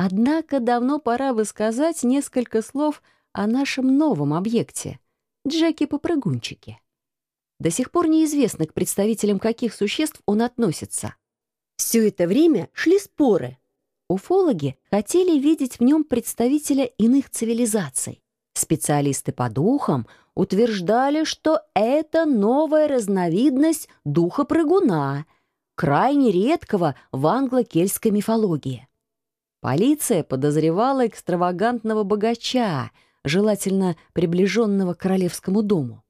Однако давно пора бы сказать несколько слов о нашем новом объекте — Джеке-попрыгунчике. До сих пор неизвестно, к представителям каких существ он относится. Все это время шли споры. Уфологи хотели видеть в нем представителя иных цивилизаций. Специалисты по духам утверждали, что это новая разновидность духа-прыгуна, крайне редкого в англо-кельтской мифологии. Полиция подозревала экстравагантного богача, желательно приближенного к королевскому дому.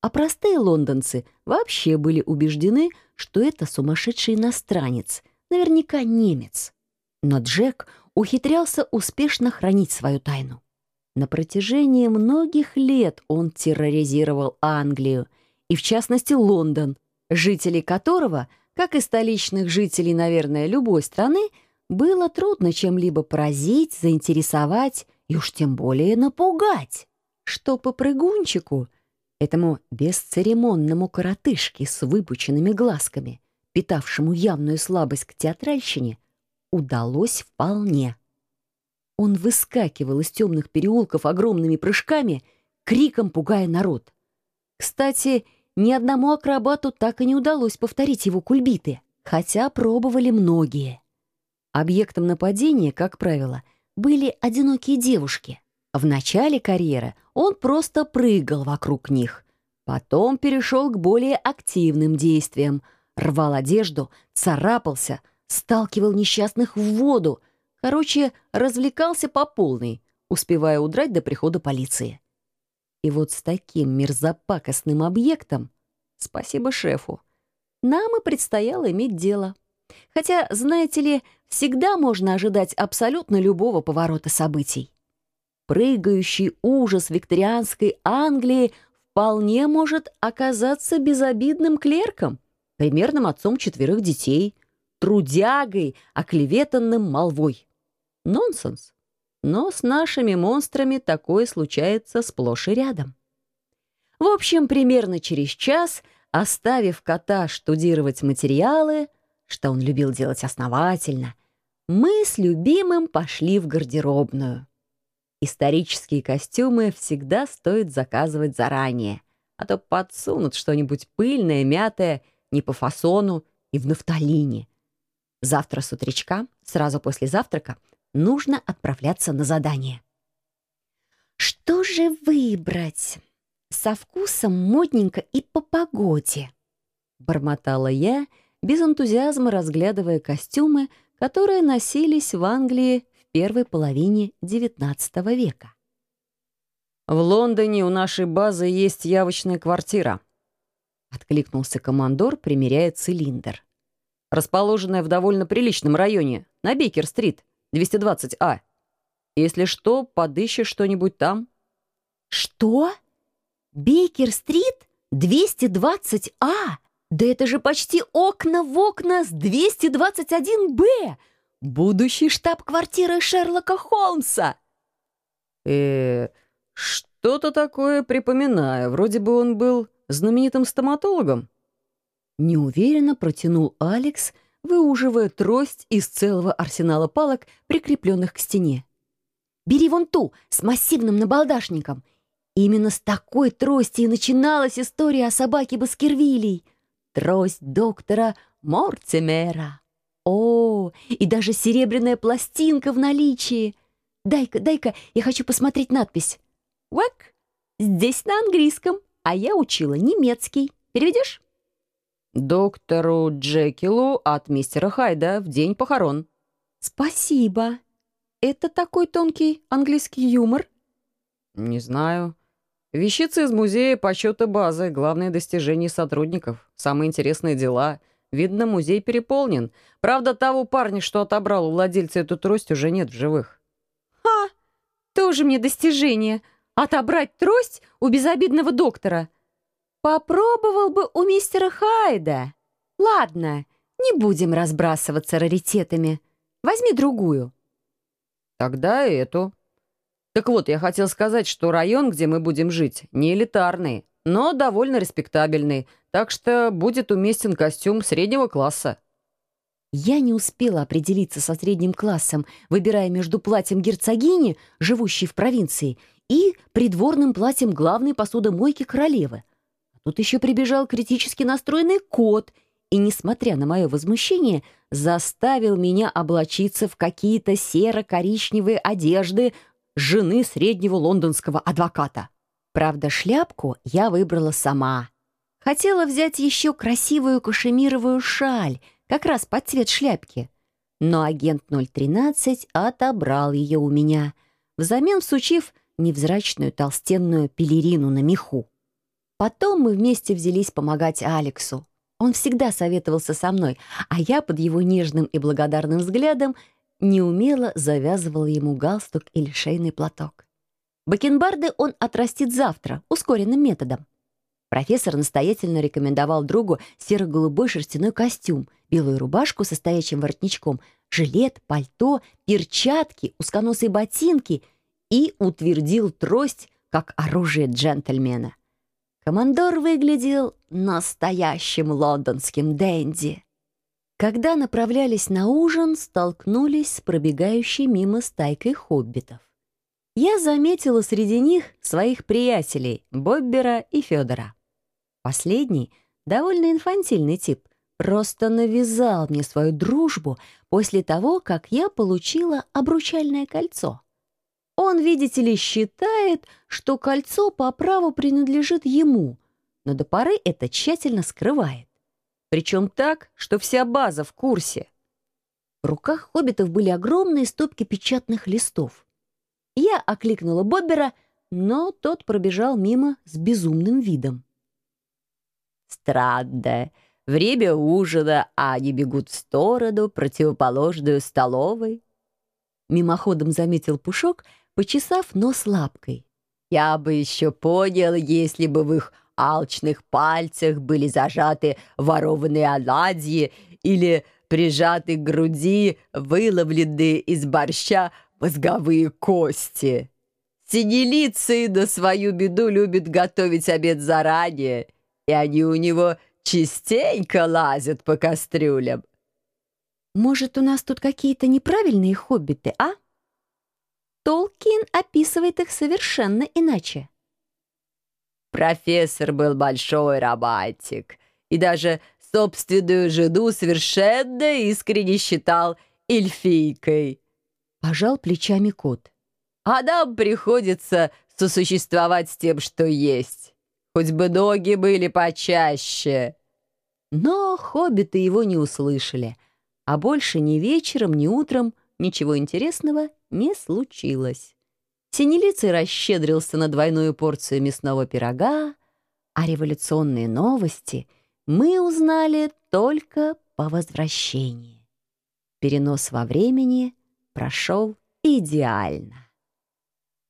А простые лондонцы вообще были убеждены, что это сумасшедший иностранец, наверняка немец. Но Джек ухитрялся успешно хранить свою тайну. На протяжении многих лет он терроризировал Англию, и в частности Лондон, жителей которого, как и столичных жителей, наверное, любой страны, было трудно чем-либо поразить, заинтересовать и уж тем более напугать. Что по прыгунчику, этому бесцеремонному коротышке с выпученными глазками, питавшему явную слабость к театральщине, удалось вполне. Он выскакивал из темных переулков огромными прыжками, криком пугая народ. Кстати, ни одному акробату так и не удалось повторить его кульбиты, хотя пробовали многие. Объектом нападения, как правило, были одинокие девушки. В начале карьеры он просто прыгал вокруг них. Потом перешел к более активным действиям. Рвал одежду, царапался, сталкивал несчастных в воду — Короче, развлекался по полной, успевая удрать до прихода полиции. И вот с таким мерзопакостным объектом, спасибо шефу, нам и предстояло иметь дело. Хотя, знаете ли, всегда можно ожидать абсолютно любого поворота событий. Прыгающий ужас викторианской Англии вполне может оказаться безобидным клерком, примерным отцом четверых детей, трудягой, оклеветанным молвой. Нонсенс. Но с нашими монстрами такое случается сплошь и рядом. В общем, примерно через час, оставив кота штудировать материалы, что он любил делать основательно, мы с любимым пошли в гардеробную. Исторические костюмы всегда стоит заказывать заранее, а то подсунут что-нибудь пыльное, мятое, не по фасону и в нафталине. Завтра с утречка, сразу после завтрака, нужно отправляться на задание. Что же выбрать? Со вкусом модненько и по погоде. Бормотала я, без энтузиазма разглядывая костюмы, которые носились в Англии в первой половине XIX века. «В Лондоне у нашей базы есть явочная квартира», — откликнулся командор, примеряя цилиндр. «Расположенная в довольно приличном районе, на Бейкер-стрит. 220А. Если что, подыщешь что-нибудь там». «Что? Бейкер-стрит? 220А? Да это же почти окна в окна с 221Б! Будущий штаб-квартира Шерлока Холмса!» э что-то такое припоминаю. Вроде бы он был знаменитым стоматологом». Неуверенно протянул Алекс, выуживая трость из целого арсенала палок, прикрепленных к стене. «Бери вон ту, с массивным набалдашником. Именно с такой трости и начиналась история о собаке Баскервилей. Трость доктора Мортимера. О, и даже серебряная пластинка в наличии. Дай-ка, дай-ка, я хочу посмотреть надпись. Уэк, здесь на английском, а я учила немецкий. Переведешь?» «Доктору Джекилу от мистера Хайда в день похорон». «Спасибо. Это такой тонкий английский юмор?» «Не знаю. Вещицы из музея почета базы, главные достижения сотрудников, самые интересные дела. Видно, музей переполнен. Правда, того парня, что отобрал у владельца эту трость, уже нет в живых». «Ха! Тоже мне достижение. Отобрать трость у безобидного доктора. Попробовал бы у мистера Хайда. Ладно, не будем разбрасываться раритетами. Возьми другую. Тогда эту. Так вот, я хотел сказать, что район, где мы будем жить, не элитарный, но довольно респектабельный, так что будет уместен костюм среднего класса. Я не успела определиться со средним классом, выбирая между платьем герцогини, живущей в провинции, и придворным платьем главной посудомойки королевы. А тут еще прибежал критически настроенный кот и, несмотря на мое возмущение, заставил меня облачиться в какие-то серо-коричневые одежды жены среднего лондонского адвоката. Правда, шляпку я выбрала сама. Хотела взять еще красивую кашемировую шаль — как раз под цвет шляпки. Но агент 013 отобрал ее у меня, взамен сучив невзрачную толстенную пелерину на меху. Потом мы вместе взялись помогать Алексу. Он всегда советовался со мной, а я под его нежным и благодарным взглядом неумело завязывала ему галстук или шейный платок. Бакенбарды он отрастит завтра, ускоренным методом. Профессор настоятельно рекомендовал другу серо-голубой шерстяной костюм, белую рубашку со стоячим воротничком, жилет, пальто, перчатки, узконосые ботинки и утвердил трость как оружие джентльмена. Командор выглядел настоящим лондонским денди. Когда направлялись на ужин, столкнулись с пробегающей мимо стайкой хоббитов. Я заметила среди них своих приятелей Боббера и Федора. Последний, довольно инфантильный тип, просто навязал мне свою дружбу после того, как я получила обручальное кольцо. Он, видите ли, считает, что кольцо по праву принадлежит ему, но до поры это тщательно скрывает. Причем так, что вся база в курсе. В руках хоббитов были огромные стопки печатных листов. Я окликнула Боббера, но тот пробежал мимо с безумным видом. Странно. Время ужина, а они бегут в сторону, противоположную столовой. Мимоходом заметил Пушок, почесав нос лапкой. Я бы еще понял, если бы в их алчных пальцах были зажаты ворованные оладьи или прижаты к груди выловленные из борща мозговые кости. Синелицы на свою беду любят готовить обед заранее и они у него частенько лазят по кастрюлям. Может, у нас тут какие-то неправильные хоббиты, а? Толкин описывает их совершенно иначе. Профессор был большой романтик и даже собственную жену совершенно искренне считал эльфийкой. Пожал плечами кот. А нам приходится сосуществовать с тем, что есть. Хоть бы ноги были почаще. Но хоббиты его не услышали, а больше ни вечером, ни утром ничего интересного не случилось. Синелицый расщедрился на двойную порцию мясного пирога, а революционные новости мы узнали только по возвращении. Перенос во времени прошел идеально.